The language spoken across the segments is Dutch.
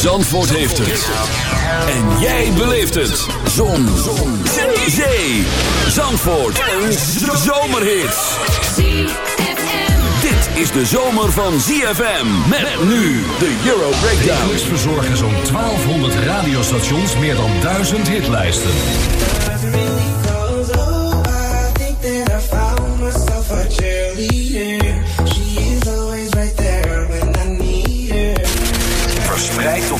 Zandvoort heeft het. En jij beleeft het. Zon. Zon. Zee. Zandvoort. Een zomerhit. Dit is de zomer van ZFM. Met nu de Euro Breakdown. Wekelijks verzorgen zo'n 1200 radiostations meer dan 1000 hitlijsten.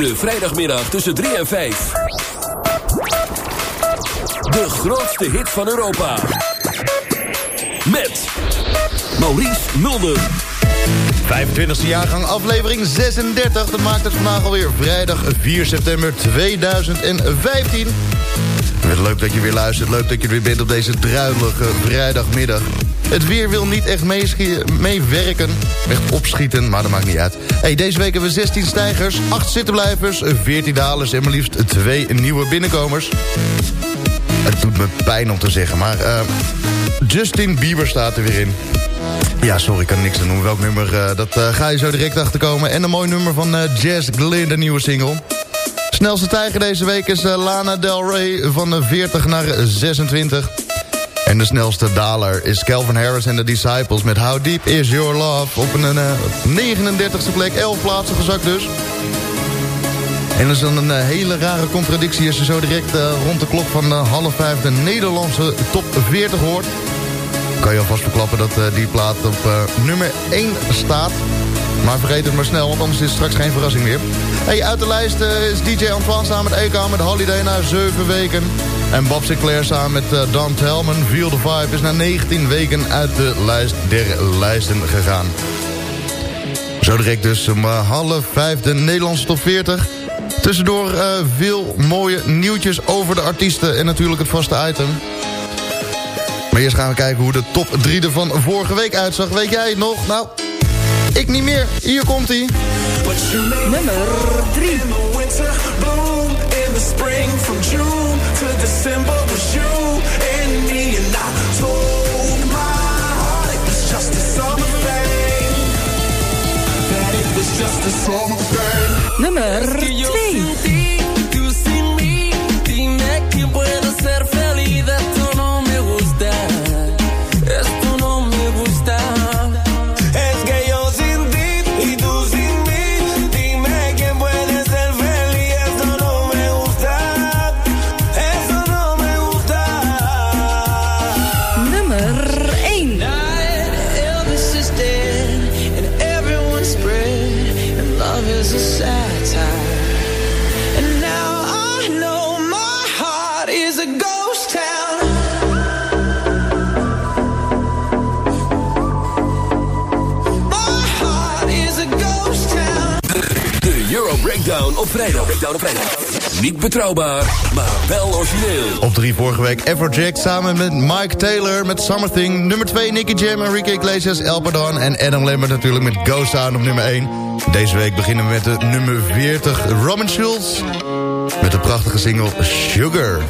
Vrijdagmiddag tussen 3 en 5. De grootste hit van Europa. Met Maurice Mulder. 25e jaargang, aflevering 36. Dat maakt het vandaag alweer vrijdag 4 september 2015. Leuk dat je weer luistert, leuk dat je er weer bent op deze druilige vrijdagmiddag. Het weer wil niet echt meewerken, echt opschieten, maar dat maakt niet uit. Hey, deze week hebben we 16 stijgers, 8 zittenblijvers, 14 dalers en maar liefst 2 nieuwe binnenkomers. Het doet me pijn om te zeggen, maar eh, Justin Bieber staat er weer in. Ja, sorry, ik kan niks aan doen. Welk nummer, eh, dat eh, ga je zo direct achterkomen. En een mooi nummer van Jazz Glynn, de nieuwe single. Snelste tijger deze week is eh, Lana Del Rey van eh, 40 naar 26. En de snelste daler is Calvin Harris en de Disciples... met How Deep Is Your Love op een eh, 39ste plek. 11 plaatsen gezakt dus. En dat is dan een eh, hele rare contradictie... als je zo direct eh, rond de klok van eh, half vijf... de Nederlandse top 40 hoort kan je alvast verklappen dat eh, die plaat op eh, nummer 1 staat. Maar vergeet het maar snel, want anders is het straks geen verrassing meer. Hey, uit de lijst eh, is DJ Antoine samen met EK met Holiday na 7 weken. En Bob Sinclair samen met uh, Dan Telman, Feel the Vibe... is na 19 weken uit de lijst der lijsten gegaan. Zo direct dus om eh, half vijf de Nederlandse top 40. Tussendoor veel mooie nieuwtjes over de artiesten... en natuurlijk het vaste item... Maar eerst gaan we kijken hoe de top 3 er van vorige week uitzag. Weet jij nog? Nou, ik niet meer. Hier komt hij. Nummer 3. December vrijdag. Niet betrouwbaar, maar wel origineel. Op drie vorige week Afrojack samen met Mike Taylor met Summer Thing. Nummer 2 Nicky Jam, Enrique Iglesias, El Pardon en Adam Lambert natuurlijk met Ghost Town op nummer 1. Deze week beginnen we met de nummer 40 Robin Schulz met de prachtige single Sugar.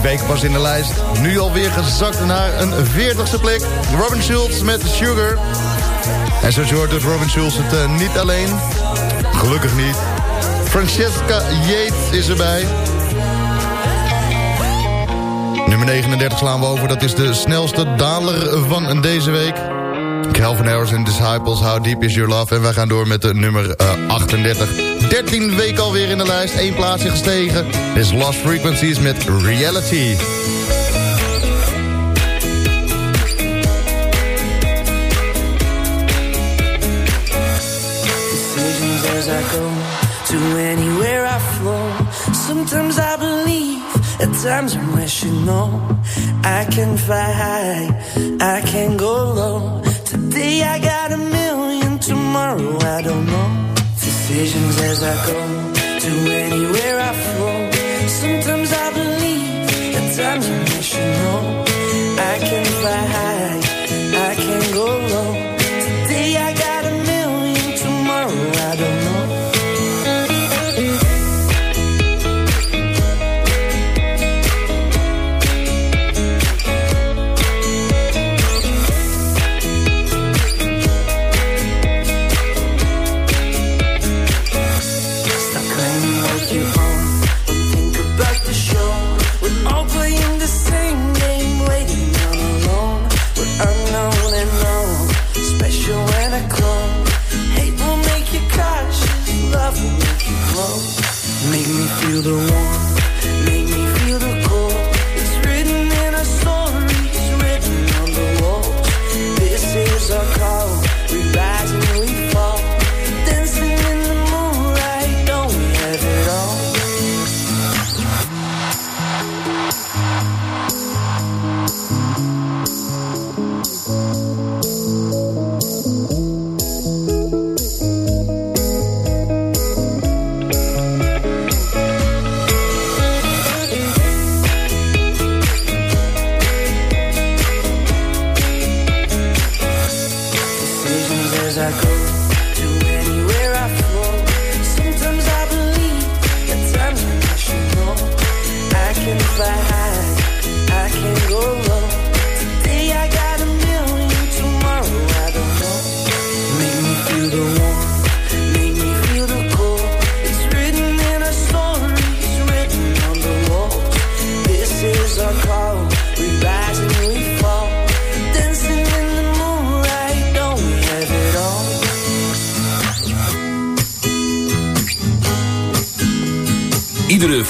Vijf weken pas in de lijst. Nu alweer gezakt naar een 40ste plek. Robin Schulz met Sugar. En zoals je hoort Robin Schulz het eh, niet alleen. Gelukkig niet. Francesca Yates is erbij. Nummer 39 slaan we over. Dat is de snelste daler van deze week. Calvin Harris en Disciples, How Deep Is Your Love. En wij gaan door met de nummer eh, 38. 13 weken alweer in de lijst. één plaatsje gestegen. Dit is Lost Frequencies met Reality. Sometimes I believe, at times I wish you know I can fly high, I can go low Today I got a million, tomorrow I don't know decisions as I go to anywhere I flow. Sometimes I believe, at times I wish you I can fly high.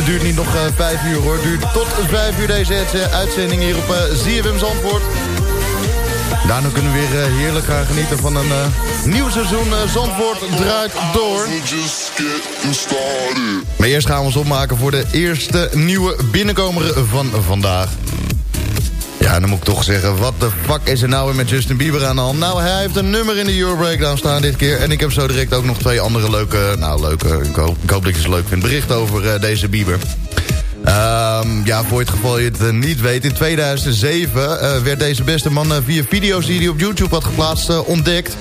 Het duurt niet nog eh, vijf uur hoor. Het duurt tot vijf uur deze uitz- uitzending hier op eh ZFM Zandvoort. Daarna kunnen we weer eh, heerlijk gaan genieten van een eh, nieuw seizoen. Eh, Zandvoort draait door. Maar eerst gaan we ons opmaken voor de eerste nieuwe binnenkomer van vandaag. Ja, dan moet ik toch zeggen, wat de fuck is er nou weer met Justin Bieber aan de hand? Nou, hij heeft een nummer in de Euro Breakdown staan dit keer. En ik heb zo direct ook nog twee andere leuke, nou leuke, ik hoop, ik hoop dat je ze leuk vindt, berichten over eh, deze Bieber. Ehm, ja, voor het geval je het eh, niet weet, in 2007 eh, werd deze beste man via video's die hij op YouTube had geplaatst ontdekt.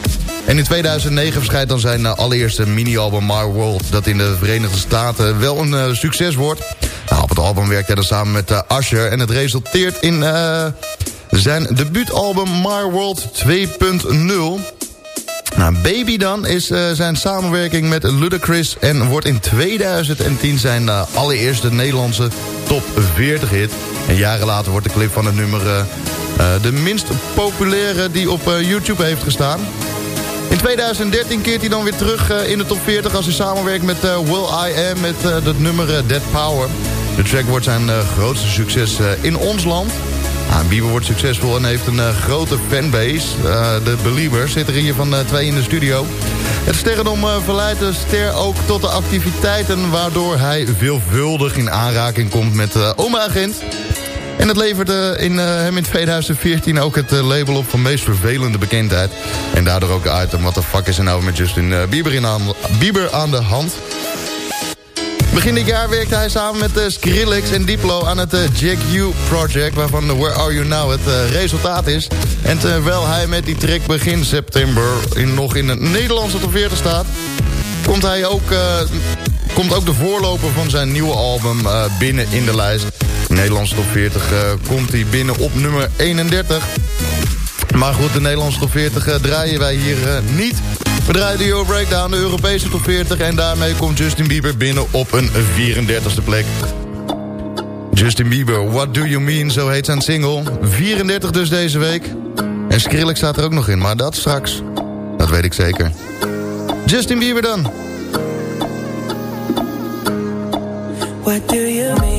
En in 2009 verschijnt dan zijn allereerste mini-album My World... dat in de Verenigde Staten wel een succes wordt. Het album werkt hij dan samen met eh, Usher... en het resulteert in eh, zijn debuutalbum My World 2.0... Nou, Baby dan is eh, zijn samenwerking met Ludacris... en wordt in 2010 zijn allereerste Nederlandse top 40 hit. En jaren later wordt de clip van het nummer... de minst populaire die op YouTube heeft gestaan. In 2013 keert hij dan weer terug in de top 40... als hij samenwerkt met Will I Am met het nummer Dead Power. De track wordt zijn eh, grootste succes eh, in ons land... Nou, Bieber wordt succesvol en heeft een eh, grote fanbase. De Beliebers zitten er hier van twee in de studio. Het sterrendom eh, verleidt de ster ook tot de activiteiten... waardoor hij veelvuldig in aanraking komt met eh Oma Agent. En het levert eh, in, hem in 2014 ook het label op van meest vervelende bekendheid. En daardoor ook item, wat de fuck is er nou met Justin Bieber, in aan, Bieber aan de hand... Begin dit jaar werkte hij samen met eh, Skrillex en Diplo aan het eh, Jack U Project... waarvan de Where Are You Now het eh, resultaat is. En terwijl hij met die track begin september in, nog in de Nederlandse top 40 staat... komt, hij ook, komt ook de voorloper van zijn nieuwe album binnen in de lijst. Nederlandse top 40 eh, komt hij binnen op nummer 31... Maar goed, de Nederlandse top 40 eh, draaien wij hier niet. We draaien de Breakdown, de Europese top 40... en daarmee komt Justin Bieber binnen op een 34e plek. Justin Bieber, What Do You Mean, zo heet zijn single. 34 dus deze week. En Skrillex staat er ook nog in, maar dat straks. Dat weet ik zeker. Justin Bieber dan. What do you mean?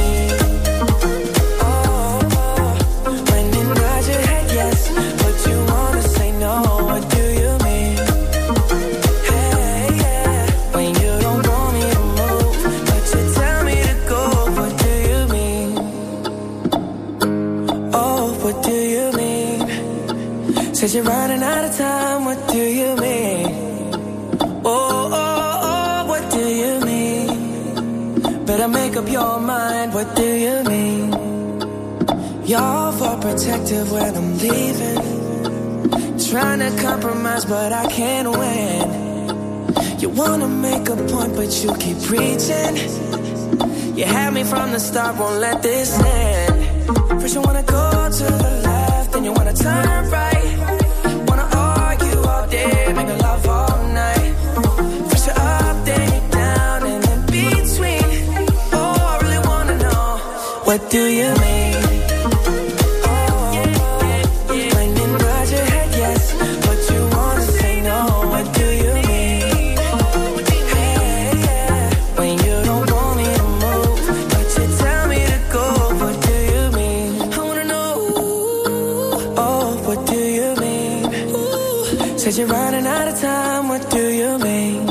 What do you mean? You're for protective when I'm leaving. Trying to compromise, but I can't win. You wanna make a point, but you keep preaching. You had me from the start, won't let this end. First, you wanna go to the left, then you wanna turn right. What do you mean? What do you mean? My mind's aje head yes, but you want to say no. What do you mean? What do you mean? When you don't want me to move, but you tell me to go, what do you mean? I want to know. Oh, what do you mean? Said you're running out of time, what do you mean?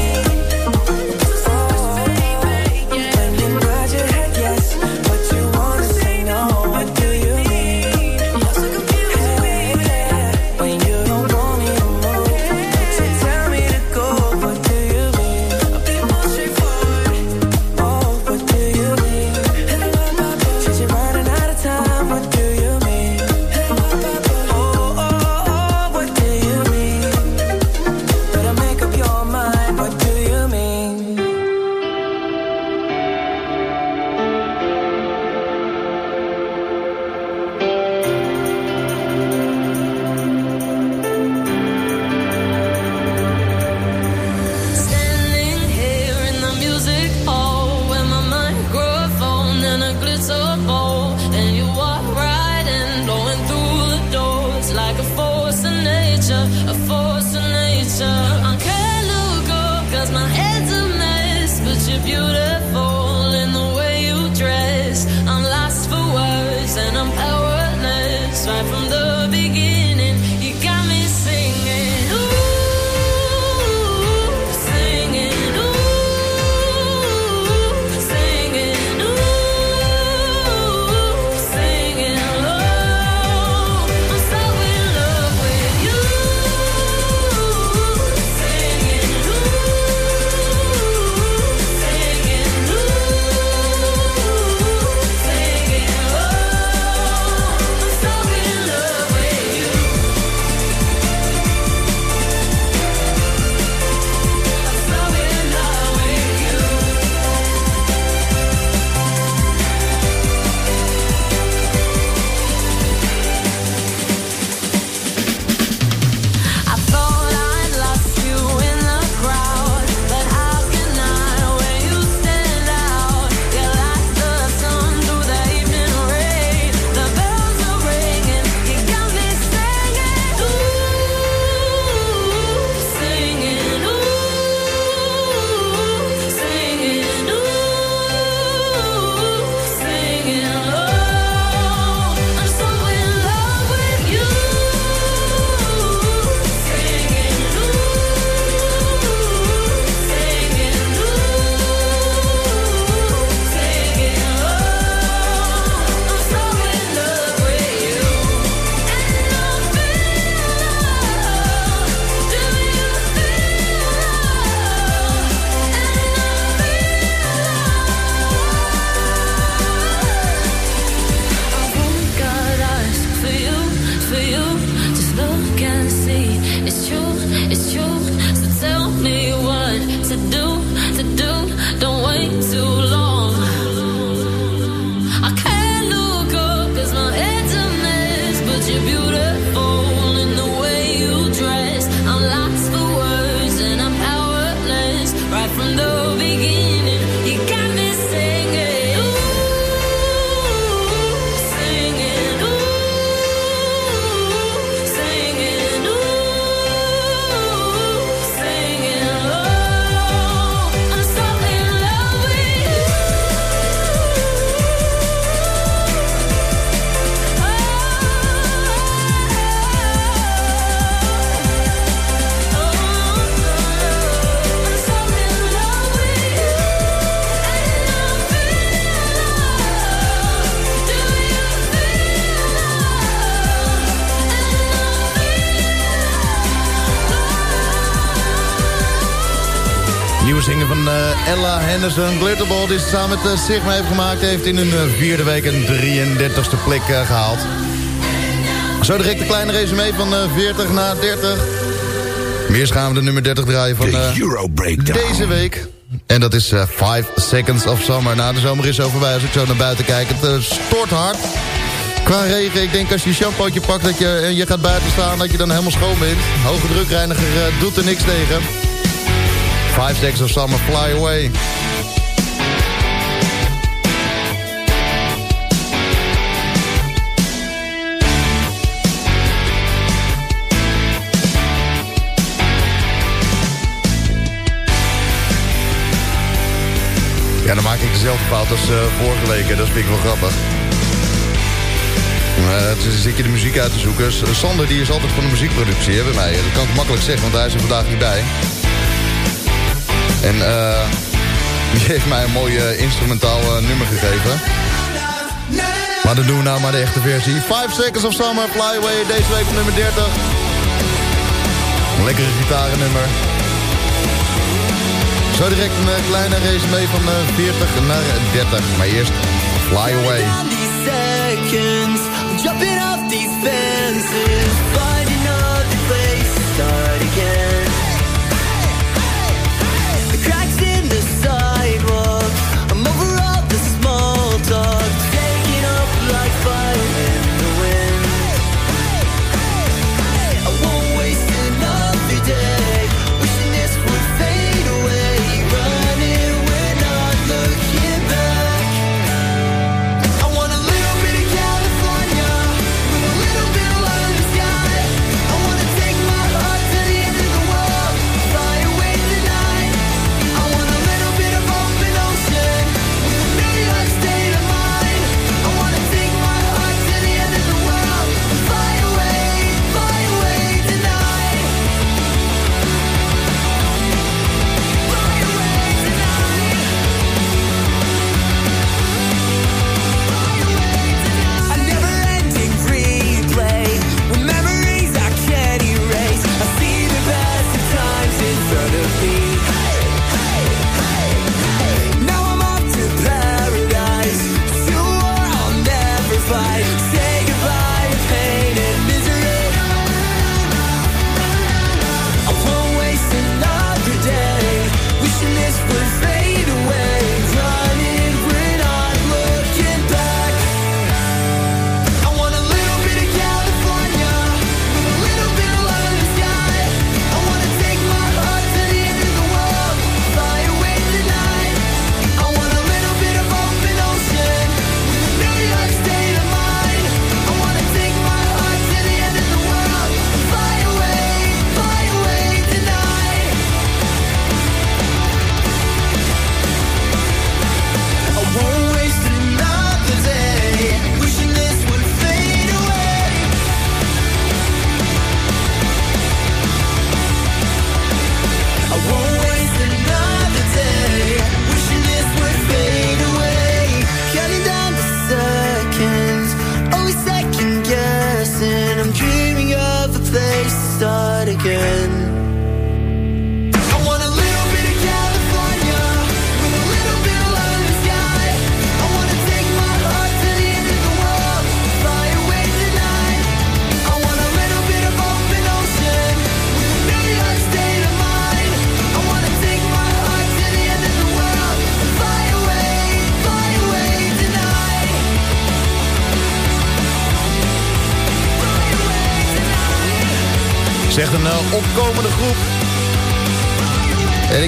Ella Henderson, Glitterball, die ze samen met uh, Sigma heeft gemaakt... heeft in hun eh, vierde week een 33ste plek eh, gehaald. Zo direct een kleine resume van eh, 40 naar 30. Meer gaan we de nummer 30 draaien van De eh, Euro Breakdown. deze week. En dat is 5 Seconds of Summer. Nou, de zomer is al voorbij als ik zo naar buiten kijk. Het eh, stort hard. Qua regen, ik denk als je een shampootje pakt dat je, en je gaat buiten staan... dat je dan helemaal schoon bent. Hoge drukreiniger eh, doet er niks tegen. 5 Seconds of Summer, Fly Away. Ja, dan maak ik dezelfde fout als eh, vorige. Dat vind ik wel grappig. Is- zit je de muziek uit te zoeken. Sander die is altijd van de muziekproductie bij mij. Dat kan ik makkelijk zeggen, want hij is er vandaag niet bij. En eh, die heeft mij een mooi eh, instrumentaal eh, nummer gegeven. Maar dan doen we nou maar de echte versie. 5 Seconds of Summer, Fly Away, deze week op nummer 30. Een lekkere gitarennummer. Zo direct een kleine race mee van eh, 40 naar 30. Maar eerst Fly Away.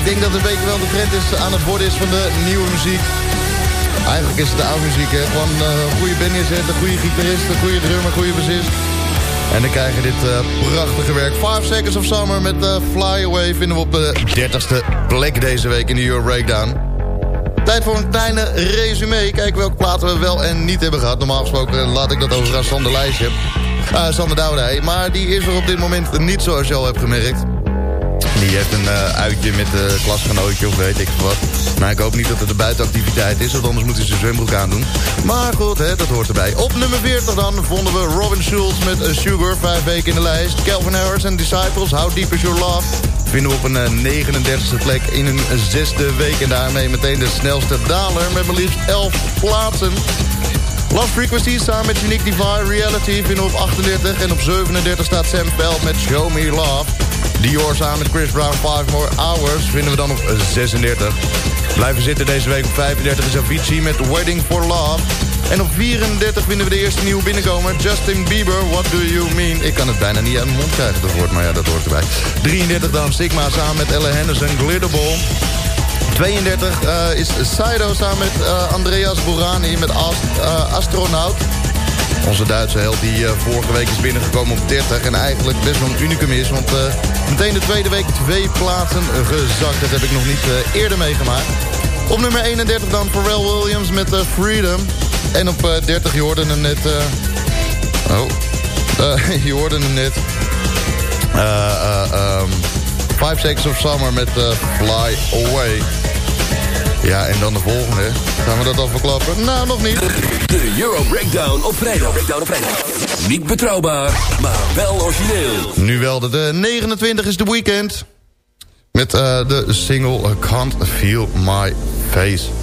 Ik denk dat een beetje wel de trend is aan het worden is van de nieuwe muziek. Eigenlijk is het de oude muziek, hè. Gewoon eh, een goede band een goede gitarist, een goede drummer, een goede bassist. En dan krijg je dit eh, prachtige werk. 5 Seconds of Summer met eh, Fly Away vinden we op de 30ste plek deze week in de Euro Breakdown. Tijd voor een kleine resume. Kijken welke platen we wel en niet hebben gehad. Normaal gesproken laat ik dat over aan Sander Lijstje. Uh, Sander Douwdij. Maar die is er op dit moment niet zoals je al hebt gemerkt. Die heeft een eh, uitje met een klasgenootje of weet ik wat. Nou, ik hoop niet dat het een buitenactiviteit is, want anders moet hij zijn zwembroek aandoen. Maar goed, hè, dat hoort erbij. Op nummer 40 dan vonden we Robin Schulz met eh, Sugar, vijf weken in de lijst. Calvin Harris en Disciples, How Deep Is Your Love. Vinden we op een eh, 39e plek in een zesde week. En daarmee meteen de snelste daler met maar liefst 11 plaatsen. Love Frequency samen met Unique Divine Reality vinden we op 38. En op 37 staat Sam Veld met Show Me Love. Dior samen met Chris Brown 5 More Hours vinden we dan op 36. Blijven zitten deze week op 35 is Avicii met Waiting for Love. En op 34 vinden we de eerste nieuwe binnenkomer. Justin Bieber, What Do You Mean? Ik kan het bijna niet uit mijn mond krijgen, dat woord, maar ja, dat hoort erbij. 33 dan Sigma samen met Ella Henderson, Glitterball. 32 eh, is Saido samen met eh, Andreas Bourani met eh, Astronaut. Onze Duitse held die eh, vorige week is binnengekomen op 30. En eigenlijk best wel een unicum is. Want eh, meteen de tweede week twee plaatsen gezakt. Dat heb ik nog niet eh, eerder meegemaakt. Op nummer 31 dan Pharrell Williams met Freedom. En op 30 Jordan hoorde hem net... oh, uh, je net... Uh, Five Seconds of Summer met Fly Away. Ja, en dan de volgende. Gaan we dat al verklappen? Nou, nog niet. De Euro Breakdown op vrijdag. Breakdown op vrijdag. Niet betrouwbaar, maar wel origineel. Nu wel, de, 29 is de weekend. Met eh, de single Can't Feel My Face.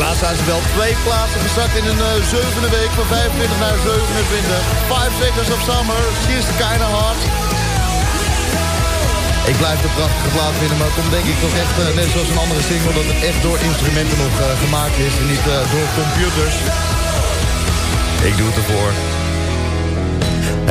Zijn ze wel twee plaatsen gezakt in een eh, zevende week van 25 naar 27. 5 Seconds of Summer, She's Kinda Hot. Ik blijf de prachtige plaat vinden, maar het komt denk ik toch echt, eh, net zoals een andere single, dat het echt door instrumenten nog eh, gemaakt is en niet door computers. Ik doe het ervoor.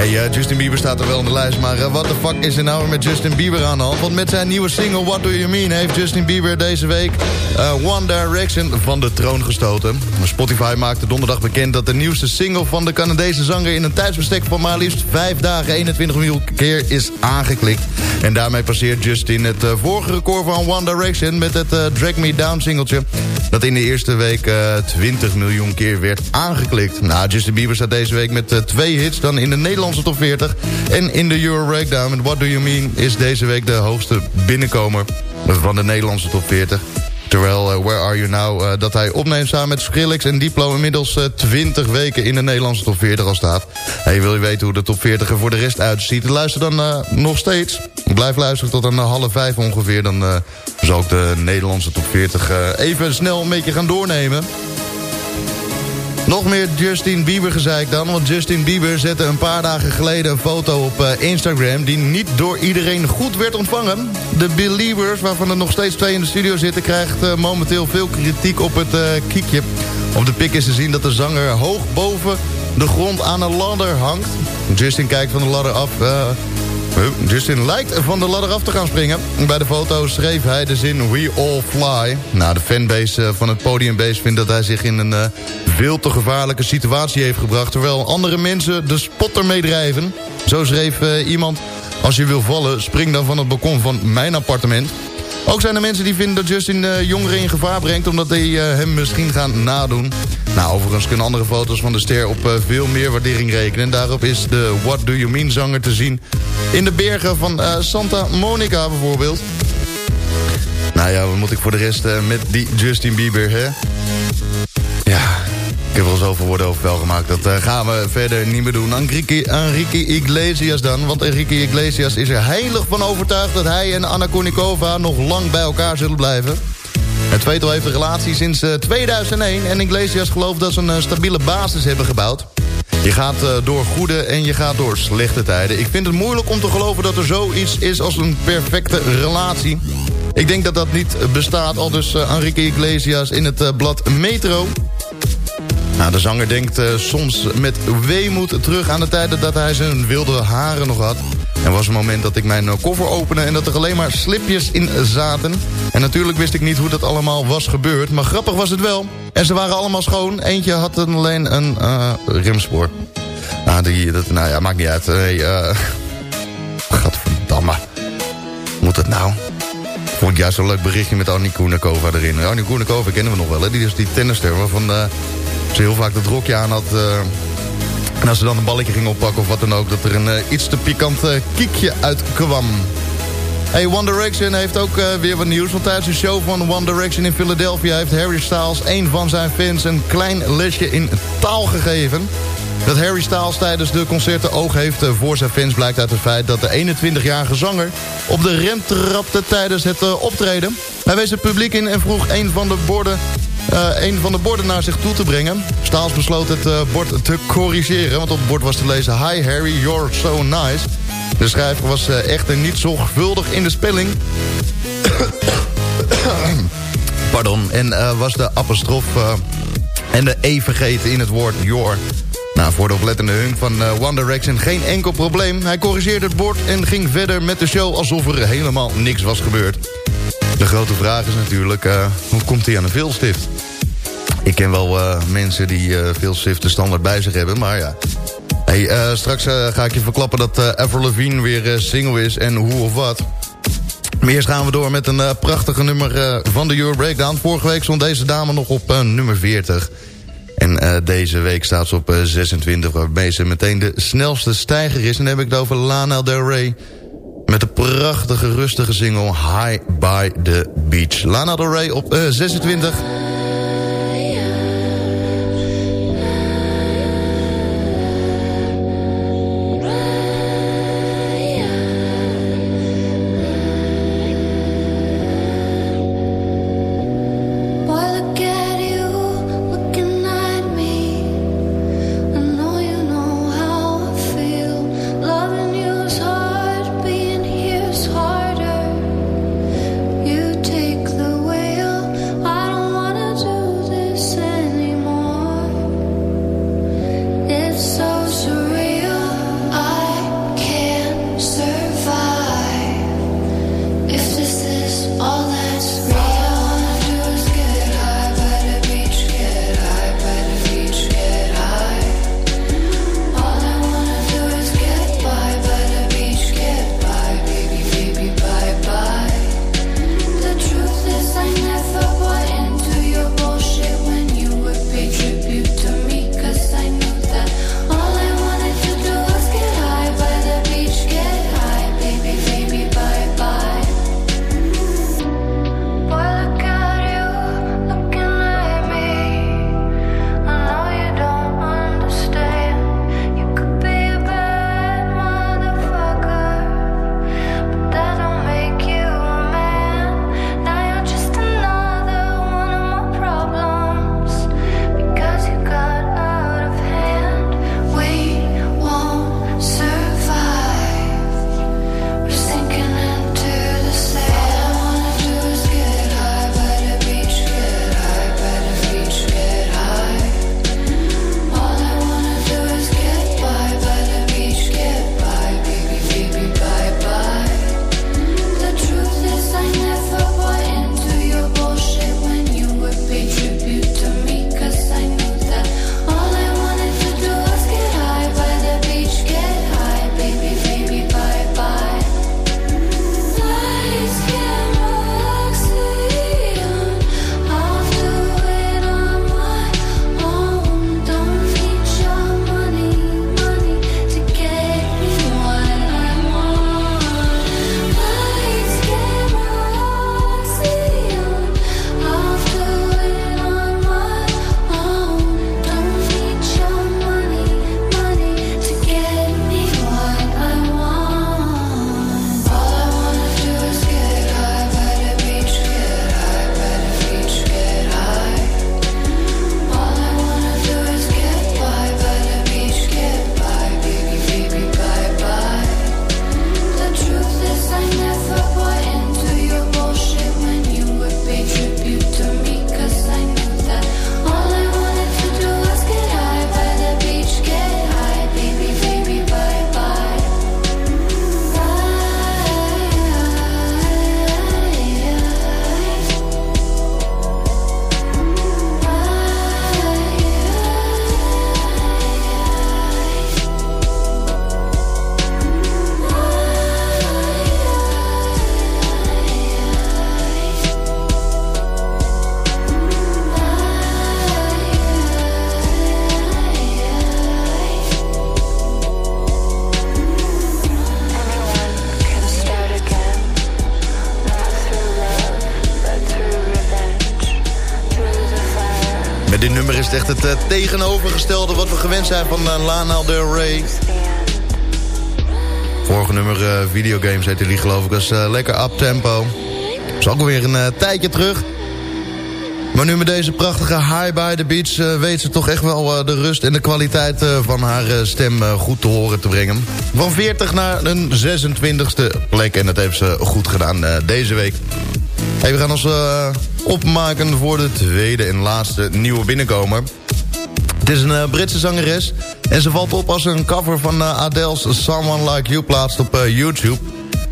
Hey, eh, Justin Bieber staat er wel in de lijst, maar wat de fuck is er nou met Justin Bieber aan de hand? Want met zijn nieuwe single What Do You Mean heeft Justin Bieber deze week eh, One Direction van de troon gestoten. Spotify maakte donderdag bekend dat de nieuwste single van de Canadese zanger in een tijdsbestek van maar liefst 5 dagen 21 miljoen keer is aangeklikt. En daarmee passeert Justin het vorige record van One Direction met het Drag Me Down singeltje dat in de eerste week uh, 20 miljoen keer werd aangeklikt. Nou, Justin Bieber staat deze week met twee hits dan in de Nederlandse top 40 en in de Euro Breakdown. What Do You Mean is deze week de hoogste binnenkomer van de Nederlandse top 40. Terwijl uh, Where Are You Now, uh, dat hij opneemt samen met Skrillex en Diplo... inmiddels uh, 20 weken in de Nederlandse top 40 al staat. Hey, wil je weten hoe de top 40 er voor de rest uitziet? Luister dan nog steeds. Blijf luisteren tot aan half vijf ongeveer. Dan zal ik de Nederlandse top 40 even snel een beetje gaan doornemen. Nog meer Justin Bieber gezeik dan. Want Justin Bieber zette een paar dagen geleden een foto op uh, Instagram... die niet door iedereen goed werd ontvangen. De Believers, waarvan er nog steeds twee in de studio zitten... krijgt uh, momenteel veel kritiek op het uh, kiekje. Op de pik is te zien dat de zanger hoog boven de grond aan een ladder hangt. Justin kijkt van de ladder af... Justin lijkt van de ladder af te gaan springen. Bij de foto schreef hij de zin We All Fly. Nou, de fanbase van het podiumbase vindt dat hij zich in een uh, veel te gevaarlijke situatie heeft gebracht... terwijl andere mensen de spotter meedrijven. Zo schreef uh, iemand... Als je wil vallen, spring dan van het balkon van mijn appartement. Ook zijn er mensen die vinden dat Justin jongeren in gevaar brengt... omdat die uh, hem misschien gaan nadoen. Nou, overigens kunnen andere foto's van de ster op uh, veel meer waardering rekenen. En daarop is de What Do You Mean zanger te zien... in de bergen van Santa Monica bijvoorbeeld. Nou ja, wat moet ik voor de rest met die Justin Bieber, hè? Ik heb wel zoveel woorden over wel gemaakt. Dat uh, gaan we verder niet meer doen. Enrique, Enrique Iglesias dan. Want Enrique Iglesias is er heilig van overtuigd... dat hij en Anna Kournikova nog lang bij elkaar zullen blijven. Het tweetal heeft een relatie sinds uh, 2001... en Iglesias gelooft dat ze een uh, stabiele basis hebben gebouwd. Je gaat door goede en je gaat door slechte tijden. Ik vind het moeilijk om te geloven dat er zoiets is als een perfecte relatie. Ik denk dat dat niet bestaat, al dus Enrique Iglesias in het blad Metro... Nou, de zanger denkt uh, soms met weemoed terug aan de tijden dat hij zijn wilde haren nog had. Er was een moment dat ik mijn uh, koffer opende en dat er alleen maar slipjes in zaten. En natuurlijk wist ik niet hoe dat allemaal was gebeurd, maar grappig was het wel. En ze waren allemaal schoon. Eentje had alleen een uh, remspoor. Ah, die, dat, nou ja, maakt niet uit. Hey, gadverdamme. Moet het nou? Vond ik juist een leuk berichtje met Annie Koenakova erin. Annie Koenakova kennen we nog wel, hè? Die is die tennister waarvan ze heel vaak dat rokje aan had... Uh, en als ze dan een balletje ging oppakken of wat dan ook... dat er een uh, iets te pikant uh, kiekje uitkwam. Hey, One Direction heeft ook weer wat nieuws. Want tijdens de show van One Direction in Philadelphia... heeft Harry Styles, een van zijn fans... een klein lesje in taal gegeven. Dat Harry Styles tijdens de concerten oog heeft voor zijn fans... blijkt uit het feit dat de 21-jarige zanger... op de rem trapte tijdens het optreden. Hij wees het publiek in en vroeg een van de borden een van de borden naar zich toe te brengen. Staals besloot het uh, bord te corrigeren, want op het bord was te lezen... Hi Harry, you're so nice. De schrijver was uh, echter niet zorgvuldig in de spelling. Pardon, en was de apostrof en de E vergeten in het woord your... Nou, voor de oplettende hunk van One Direction geen enkel probleem. Hij corrigeerde het bord en ging verder met de show alsof er helemaal niks was gebeurd. De grote vraag is natuurlijk, uh, hoe komt hij aan een veelstift? Ik ken wel uh, mensen die uh, veelstiften standaard bij zich hebben, maar ja. Hey, straks ga ik je verklappen dat Avril Lavigne weer single is en hoe of wat. Maar eerst gaan we door met een prachtige nummer van de Euro Breakdown. Vorige week stond deze dame nog op nummer 40. En deze week staat ze op 26, waarmee ze meteen de snelste stijger is. En dan heb ik het over Lana Del Rey... Met de prachtige rustige single High by the Beach. Lana Del Rey op uh, 26. Het eh, tegenovergestelde wat we gewend zijn van eh, Lana Del Rey. Vorige nummer eh, videogames heette die geloof ik. eh, lekker up-tempo. Is ook alweer een tijdje terug. Maar nu met deze prachtige High by the Beach... weet ze toch echt wel de rust en de kwaliteit van haar stem goed te horen te brengen. Van 40 naar een 26e plek. En dat heeft ze goed gedaan deze week. Hey, we gaan ons opmaken voor de tweede en laatste nieuwe binnenkomer. Het is een eh, Britse zangeres. En ze valt op als een cover van eh, Adele's Someone Like You plaatst op eh, YouTube.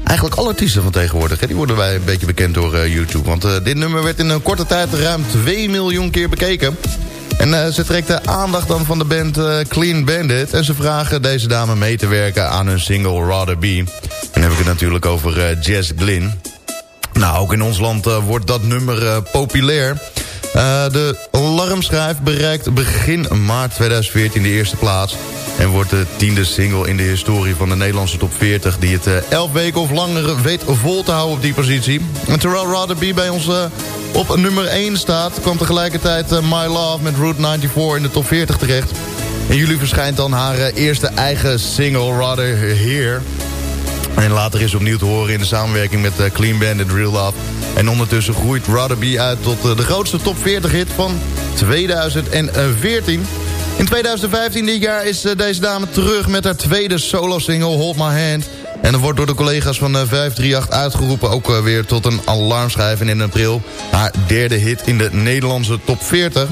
Eigenlijk alle artiesten van tegenwoordig, hè, die worden wij een beetje bekend door YouTube. Want dit nummer werd in een korte tijd ruim 2 miljoen keer bekeken. En ze trekt de aandacht dan van de band Clean Bandit. En ze vragen deze dame mee te werken aan hun single Rather Be. En dan heb ik het natuurlijk over Jess Glynn. Nou, ook in ons land wordt dat nummer populair. Eh, de alarmschijf bereikt begin maart 2014 de eerste plaats. En wordt de tiende single in de historie van de Nederlandse top 40... die het eh, elf weken of langer weet vol te houden op die positie. En terwijl Rather Be bij ons eh, op nummer 1 staat... kwam tegelijkertijd eh, My Love met Route 94 in de top 40 terecht. In juli verschijnt dan haar eh, eerste eigen single Rather Here... En later is opnieuw te horen in de samenwerking met eh, Clean Bandit Real Love. En ondertussen groeit Rather Be uit tot eh, de grootste top 40 hit van 2014. In 2015 dit jaar is eh, deze dame terug met haar tweede solo single Hold My Hand. En dat wordt door de collega's van eh, 538 uitgeroepen ook weer tot een alarmschijf. En in april haar derde hit in de Nederlandse top 40.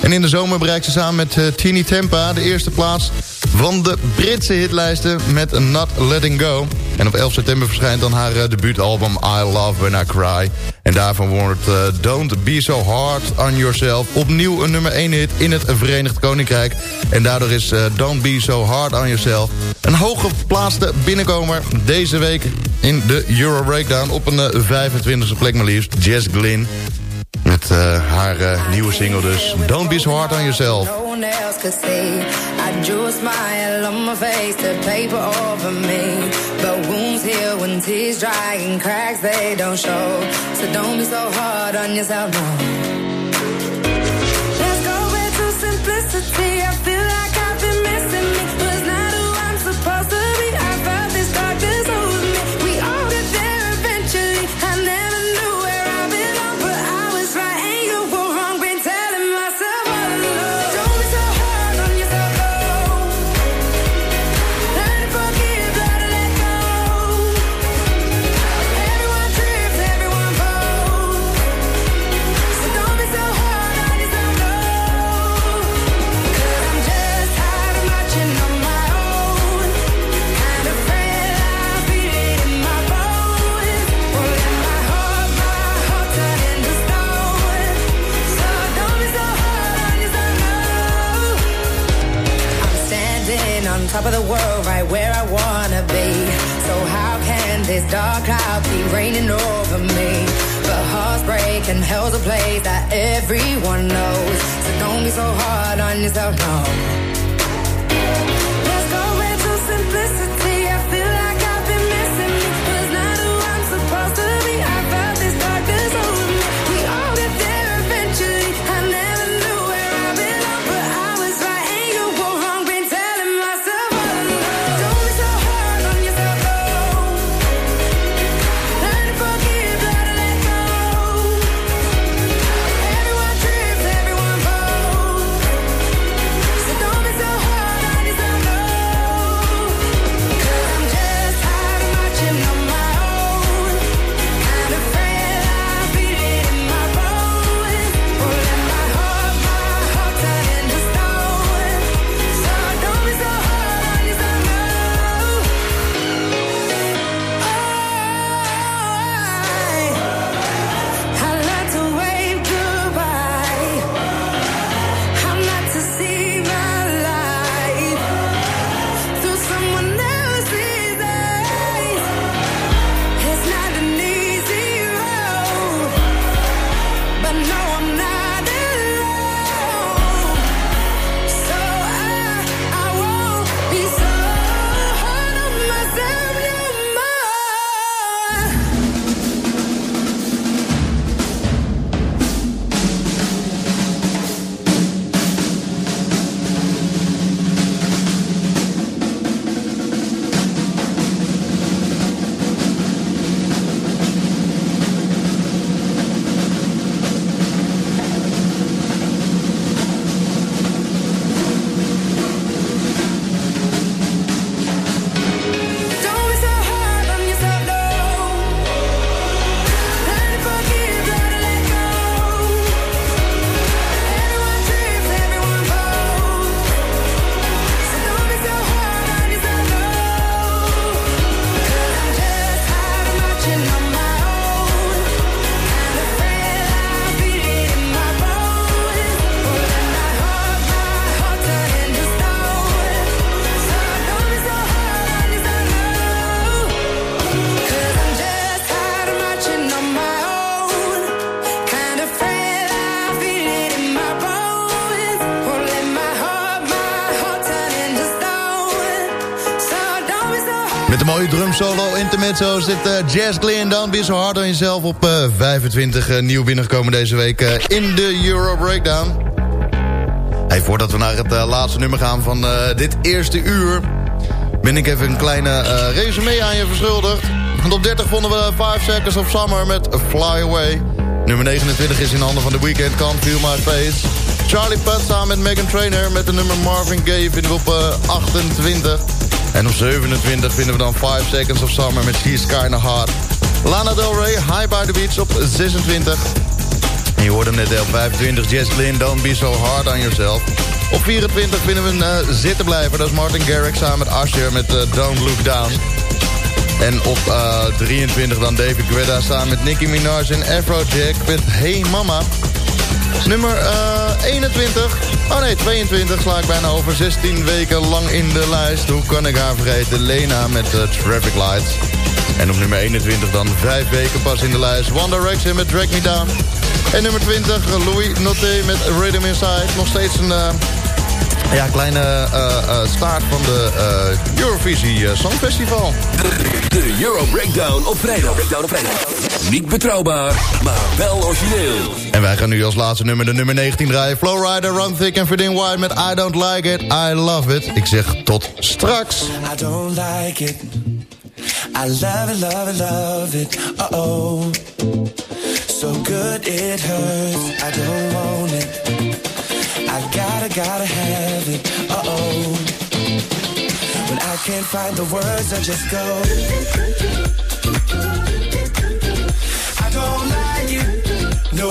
En in de zomer bereikt ze samen met Tini Tempa de eerste plaats van de Britse hitlijsten met Not Letting Go. En op 11 september verschijnt dan haar uh, debuutalbum I Love When I Cry. En daarvan wordt uh, Don't Be So Hard On Yourself opnieuw een nummer 1 hit in het Verenigd Koninkrijk. En daardoor is uh, Don't Be So Hard On Yourself een hooggeplaatste binnenkomer deze week in de Euro Breakdown op een 25e plek maar liefst. Jess Glynn met haar nieuwe single dus. Don't be so hard on yourself. Else could see. I drew a smile on my face to paper over me. But wounds heal when tears dry and cracks they don't show. So don't be so hard on yourself, no. Intermezzo zit uh, Jazz Glenn Down Be So Hard on Jezelf op uh, 25 uh, nieuw binnengekomen deze week in de Euro Breakdown. Hey, voordat we naar het laatste nummer gaan van dit eerste uur... ben ik even een kleine resume aan je verschuldigd. Want op 30 vonden we 5 Seconds of Summer met Fly Away. Nummer 29 is in handen van The Weeknd, Can't Feel My Face. Charlie Puth samen met Megan Trainor met de nummer Marvin Gaye vinden we op 28. En op 27 vinden we dan 5 Seconds of Summer met She's Kinda Hard. Lana Del Rey, High by the Beach op 26. En je hoorde hem net op 25, Jess Glynn, Don't Be So Hard on Yourself. Op 24 vinden we een uh, zitten blijven. Dat is Martin Garrix samen met Usher met uh, Don't Look Down. En op uh, 23 dan David Guetta samen met Nicki Minaj en Afrojack met Hey Mama. Nummer 21, oh nee 22 sla ik bijna over. 16 weken lang in de lijst. Hoe kan ik haar vergeten? Lena met Traffic Lights. En op nummer 21 dan 5 weken pas in de lijst. One Direction met Drag Me Down. En nummer 20, Louis Noté met Rhythm Inside. Nog steeds een uh, ja, kleine uh, uh, staart van de Eurovisie Songfestival. De Euro Breakdown op vrijdag. Breakdown op vrijdag. Niet betrouwbaar, maar wel origineel. En wij gaan nu als laatste nummer de nummer 19 draaien. Flowrider, Run Thick en Verdien White met I Don't Like It, I Love It. Ik zeg tot straks. I don't like it. I love it, love it, love it. Uh-oh. so good it hurts. I don't want it. I gotta, gotta have it. Uh oh. When I can't find the words, I just go. I don't like it. No,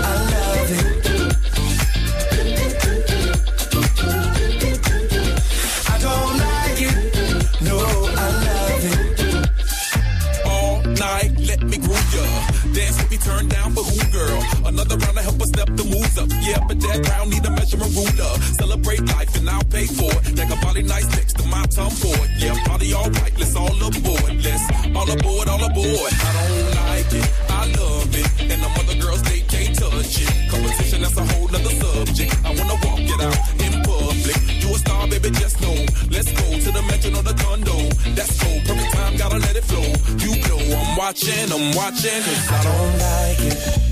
the moves up. Yeah, but that crown need a measurement ruler. Celebrate life and I'll pay for it. Like a body nice next to my for. Yeah, party all right. Let's all aboard. Let's all aboard, all aboard. I don't like it. I love it. And the other girls, they can't touch it. Competition, that's a whole nother subject. I wanna walk it out in public. You a star, baby, just know. Let's go to the mansion or the condo. That's cool. Perfect time, gotta let it flow. You know I'm watching, I'm watching. Cause I don't like it.